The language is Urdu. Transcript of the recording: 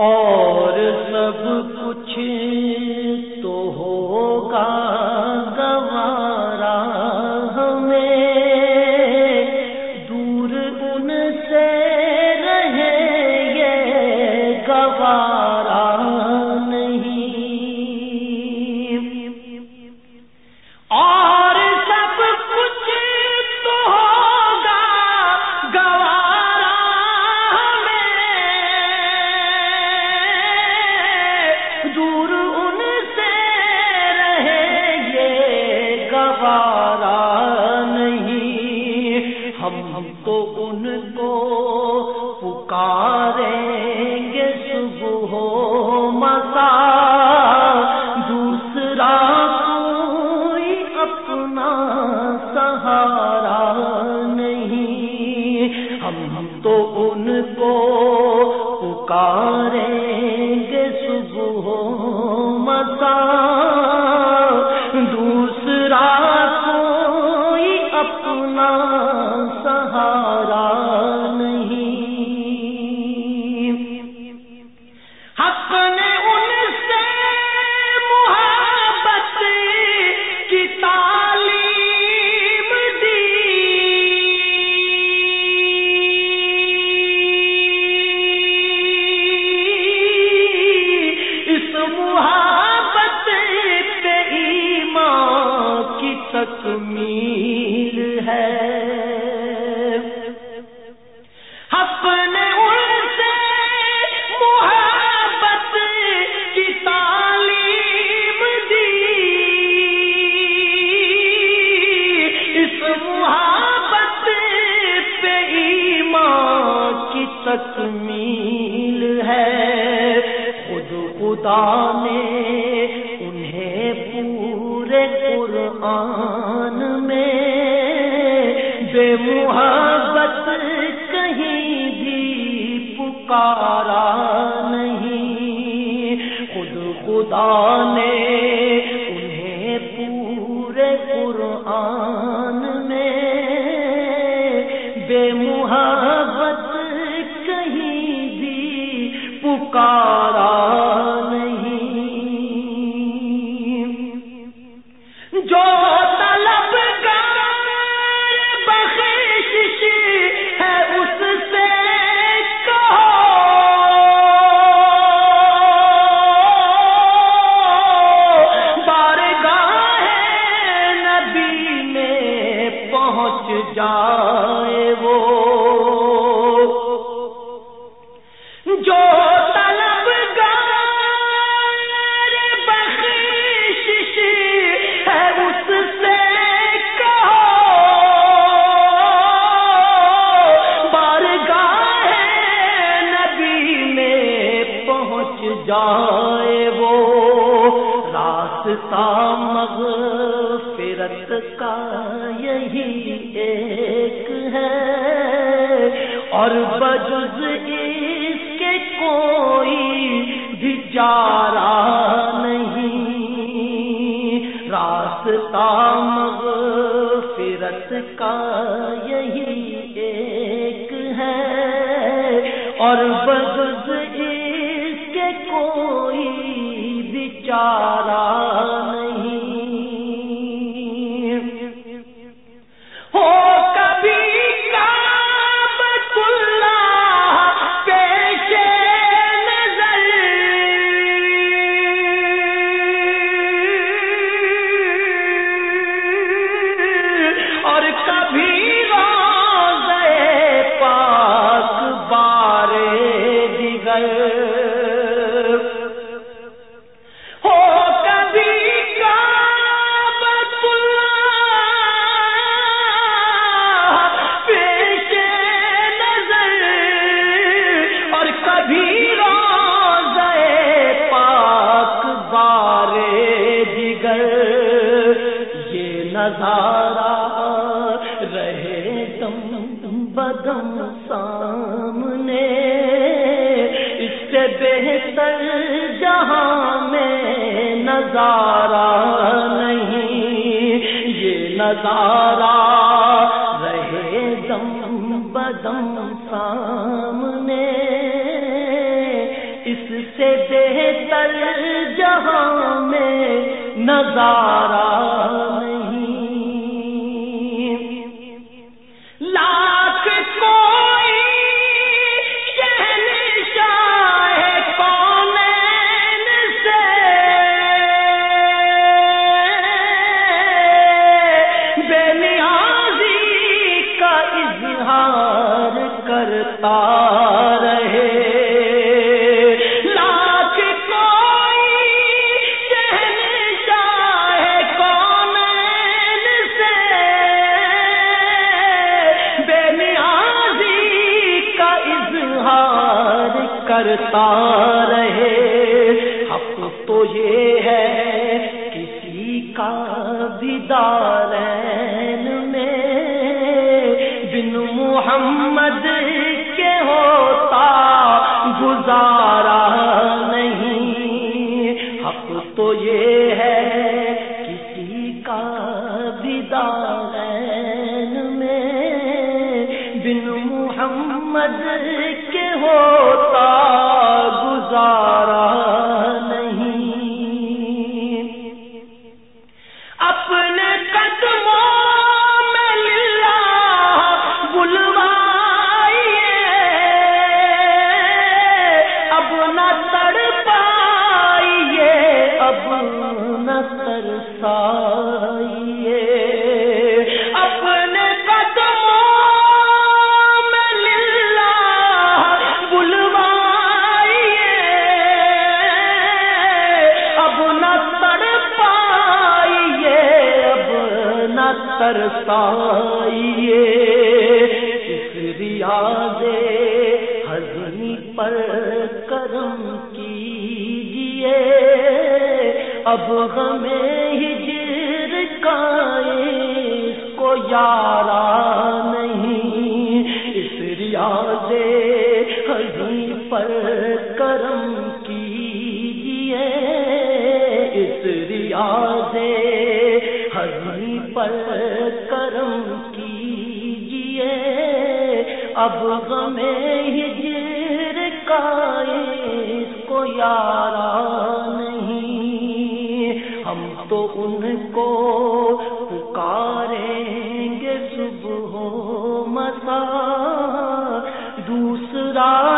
اور سب کچھ تو ان کو پکاریں گے صبح ہو مسا دوسرا کوئی اپنا سہارا تکمیل ہے۔ خود خدا نے انہیں پورے قرآن میں بے محبت کہیں بھی پکارا نہیں۔ خود خدا نے پکارا نہیں۔ جو طلب بخش ہے اس سے کہو۔ بارگاہ نبی میں پہنچ جائے۔ پہنچ جائے وہ راستہ مغفرت کا یہی ایک ہے۔ اور بجز اس کے کوئی بھی چارہ نہیں۔ راستہ مغفرت کا یہی ایک ہے۔ اور بجز بدم سامنے، اس سے بہتر جہاں میں نظارہ نہیں، یہ نظارہ رہے دم بدم سامنے۔ اس سے بہتر جہاں میں نظارہ کرتا رہے۔ لاکھ کوئی شہنشاہ کون سے۔ بے نیازی کا اظہار کرتا رہے۔ حق تو یہ ہے کسی کا دیدار محمد گزارا نہیں۔ حق تو یہ ہے، کسی کا دیدارین میں بن محمد کے ہوتا گزارا۔ ترسائیے اس ریاض ہزنی پر کرم کیجیے۔ اب ہمیں ہجر کا اس کو یار اب غم ہجر کا اس کو یارا نہیں۔ ہم تو ان کو پکاریں گے صبح مسا دوسرا